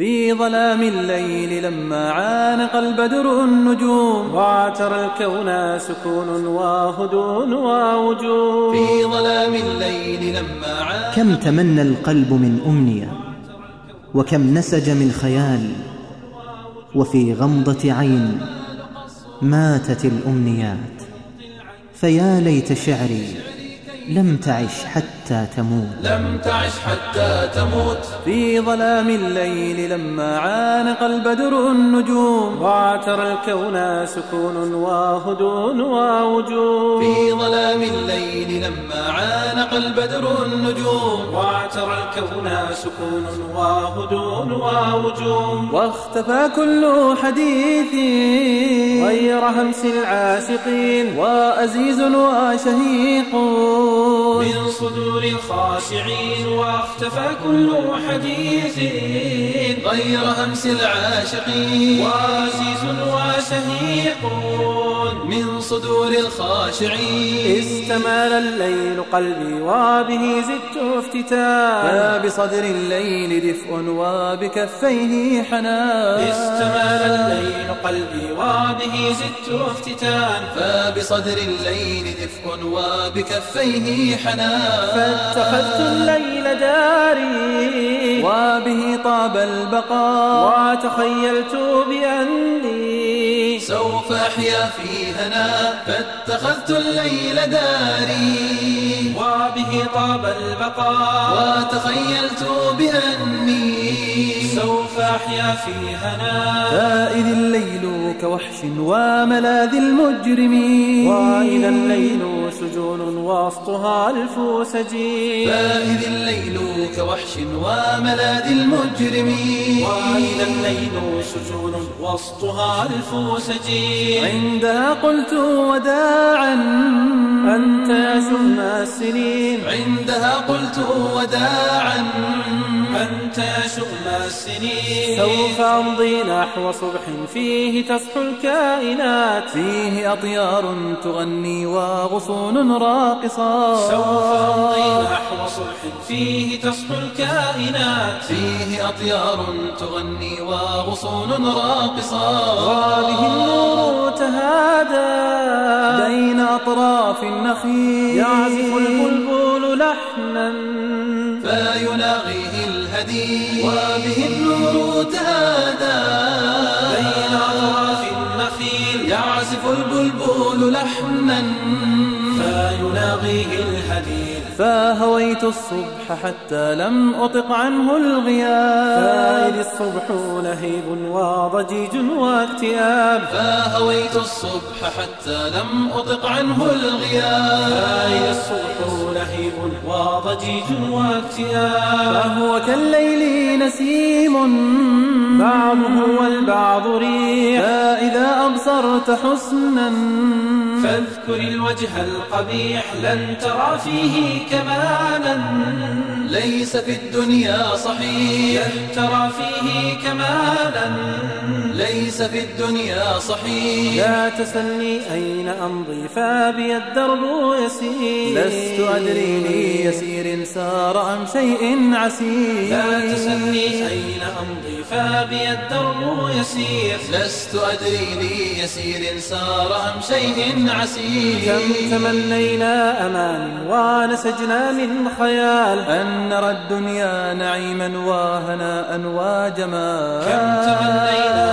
في ظلام الليل لما عانق البدر النجوم. واعترى الكون سكون وهدوء ووجوه في ظلام الليل لما عانق كم تمنى القلب من أمنية وكم نسج من خيال وفي غمضة عين ماتت الأمنيات. فيا ليت شعري لم تعش حتى تموت. لم تعش حتى تموت. في ظلام الليل لما عانق البدر النجوم واعترى الكون سكون وهدوء ووجوه في ظلام الليل لما عانق البدر النجوم واعترى الكون سكون وهدوء ووجوه واختفى كل حديث غير همس العاشقين وأزيز وشهيق. من صدور الخاشعين واختفى كل حديث. غير همس العاشقين وعزيز وشهيق من صدور الخاشعين استمال الليل قلبي وبه زدت افتتان فبصدر الليل دفء وبكفيه حنان استمال الليل قلبي وبه زدت افتتان فبصدر الليل دفء وبكفيه حنان فاتخذت الليل داري وبه طاب البقاء. وتخيلت بأني سوف أحيا في هنا فاتخذت الليل داري. وبه طاب البقاء. وتخيلت بأني سوف أحيا في هنا فإذ الليل كوحش وملاذ المجرمين. وإذا الليل سجون وسطها ألف سجين فإذ الليل كوحش وملاذ المجرمين وإذا الليل سجون وسطها ألف سجين عندها قلت وداعا أنت يا شم السنين عندها قلت وداعا. أنت يا شم السنين. سوف أمضي نحو صبح فيه تصحو الكائنات. فيه أطيار تغني وغصون راقصات سوف أمضي نحو صبح فيه تصحو الكائنات. فيه أطيار تغني وغصون راقصات وبه النور تهادى. بين أطراف النخيل. يعزف البلبل لحنا. فيناغيه الهدي. وبه النور تهادى. بين أطراف النخيل. يعزف البلبل لحنا. فيناغيه الهدي. فهويت الصبح حتى لم أطق عنه الغياب. فإذ الصبح لهيب وضجيج واكتئاب. فهويت الصبح حتى لم أطق عنه الغياب. وضجيج واكتئاب فهو كالليل نسيم. بعضه والبعض ريح. فإذا أبصرت حسنا. فاذكر الوجه القبيح لن ترى فيه كمالا ليس في الدنيا صحيح. ترى فيه كمالا؟ ليس في الدنيا صحيح. لا تسلني أين أمضي فبي الدرب يسير. لست أدري لي يسير سار أم شيء عسير. لا تسلني أين أمضي فبي الدرب يسير. لست أدري لي يسير سار أم شيء عسير. كم تمنينا أمان ونسجنا من خيال. أن نرى الدنيا نعيما وهناء وجمال كم تمنينا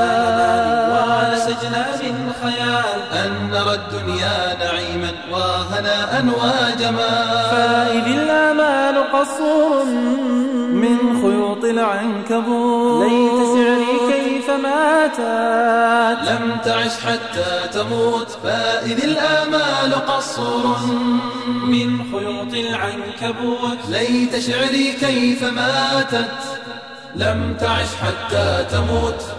ونسجنا من خيال. أن نرى الدنيا نعيما وهناء وجمال فإذ الآمال قصور من خيوط العنكبوت. ماتت لم تعش حتى تموت فإذ الآمال قصور من خيوط العنكبوت ليت شعري كيف ماتت. لم تعش حتى تموت.